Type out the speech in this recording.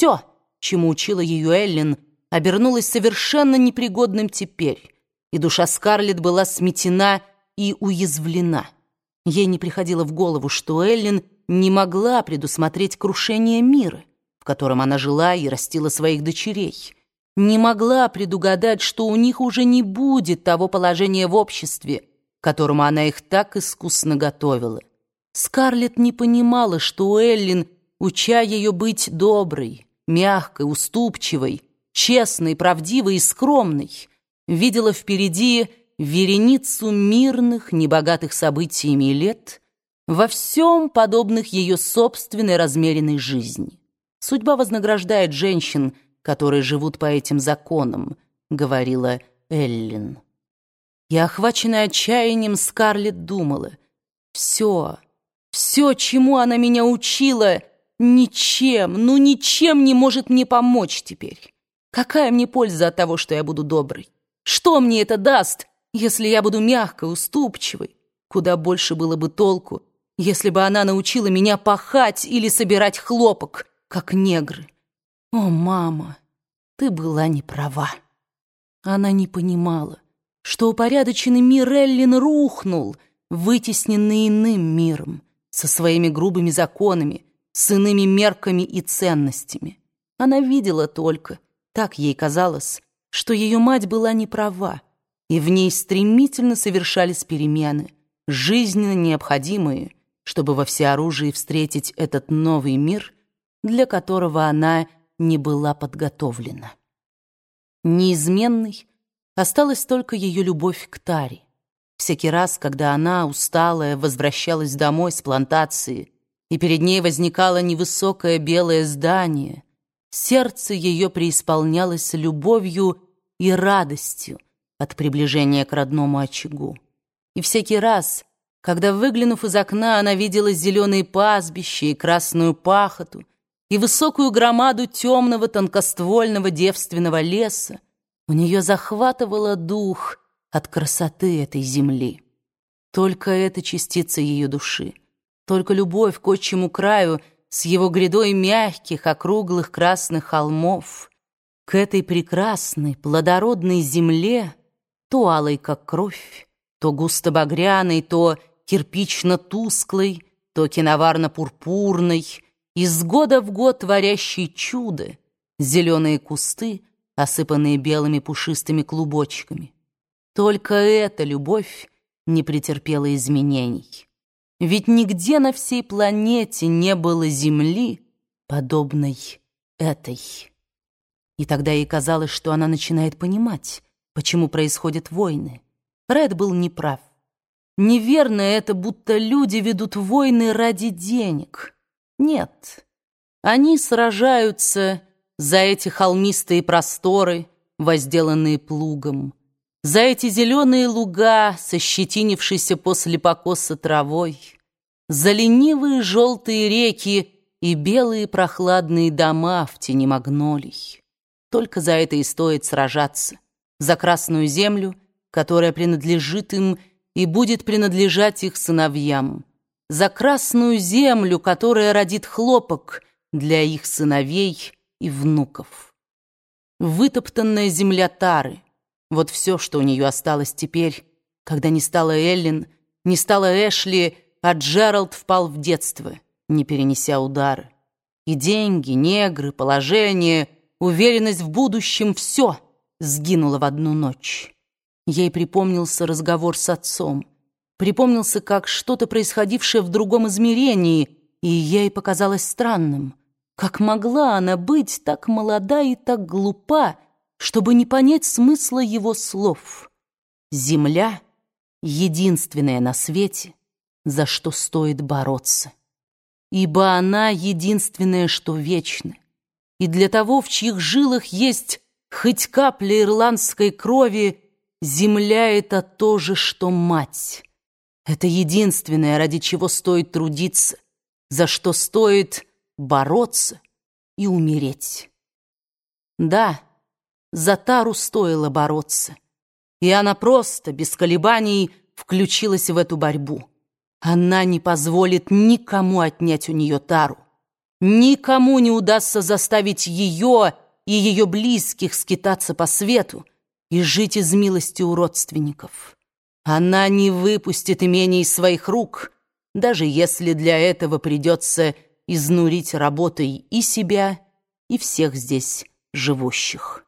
Все, чему учила ее Эллен, обернулось совершенно непригодным теперь, и душа Скарлетт была сметена и уязвлена. Ей не приходило в голову, что Эллен не могла предусмотреть крушение мира, в котором она жила и растила своих дочерей, не могла предугадать, что у них уже не будет того положения в обществе, к которому она их так искусно готовила. Скарлетт не понимала, что Эллен, уча ее быть доброй, мягкой, уступчивой, честной, правдивой и скромной, видела впереди вереницу мирных, небогатых событиями лет, во всем подобных ее собственной размеренной жизни. Судьба вознаграждает женщин, которые живут по этим законам, говорила Эллин. И, охваченная отчаянием, Скарлетт думала, все, все, чему она меня учила, ничем, ну ничем не может мне помочь теперь. Какая мне польза от того, что я буду доброй? Что мне это даст, если я буду мягкой, уступчивой? Куда больше было бы толку, если бы она научила меня пахать или собирать хлопок, как негры. О, мама, ты была не права. Она не понимала, что упорядоченный мир Эллин рухнул, вытесненный иным миром, со своими грубыми законами, с иными мерками и ценностями. Она видела только, так ей казалось, что ее мать была не права, и в ней стремительно совершались перемены, жизненно необходимые, чтобы во всеоружии встретить этот новый мир, для которого она не была подготовлена. Неизменной осталась только ее любовь к Таре. Всякий раз, когда она, усталая, возвращалась домой с плантации, и перед ней возникало невысокое белое здание, сердце ее преисполнялось любовью и радостью от приближения к родному очагу. И всякий раз, когда, выглянув из окна, она видела зеленые пастбища и красную пахоту, и высокую громаду темного тонкоствольного девственного леса, у нее захватывало дух от красоты этой земли. Только эта частица ее души, только любовь к отчему краю с его грядой мягких, округлых красных холмов, к этой прекрасной, плодородной земле, то алой, как кровь, то густо-багряной, то кирпично-тусклой, то киноварно-пурпурной, из года в год творящей чудо, зеленые кусты, осыпанные белыми пушистыми клубочками. Только эта любовь не претерпела изменений. Ведь нигде на всей планете не было земли, подобной этой. И тогда ей казалось, что она начинает понимать, почему происходят войны. Ред был неправ. Неверно это, будто люди ведут войны ради денег. Нет, они сражаются за эти холмистые просторы, возделанные плугом за эти зеленые луга, сощетинившиеся после покоса травой, за ленивые желтые реки и белые прохладные дома в тени магнолий. Только за это и стоит сражаться, за красную землю, которая принадлежит им и будет принадлежать их сыновьям, за красную землю, которая родит хлопок для их сыновей и внуков. Вытоптанная земля Тары — вот все, что у нее осталось теперь, когда не стала Эллен, не стала Эшли, а Джеральд впал в детство, не перенеся удары. И деньги, негры, положение, уверенность в будущем — все сгинуло в одну ночь. Ей припомнился разговор с отцом. Припомнился, как что-то происходившее в другом измерении, и ей показалось странным. Как могла она быть так молода и так глупа, чтобы не понять смысла его слов. Земля — единственная на свете, за что стоит бороться. Ибо она единственная, что вечно. И для того, в чьих жилах есть хоть капля ирландской крови, земля — это то же, что мать. Это единственное, ради чего стоит трудиться, за что стоит бороться и умереть. Да, за Тару стоило бороться. И она просто, без колебаний, включилась в эту борьбу. Она не позволит никому отнять у нее Тару. Никому не удастся заставить ее и ее близких скитаться по свету и жить из милости у родственников. Она не выпустит имение из своих рук, даже если для этого придется изнурить работой и себя, и всех здесь живущих.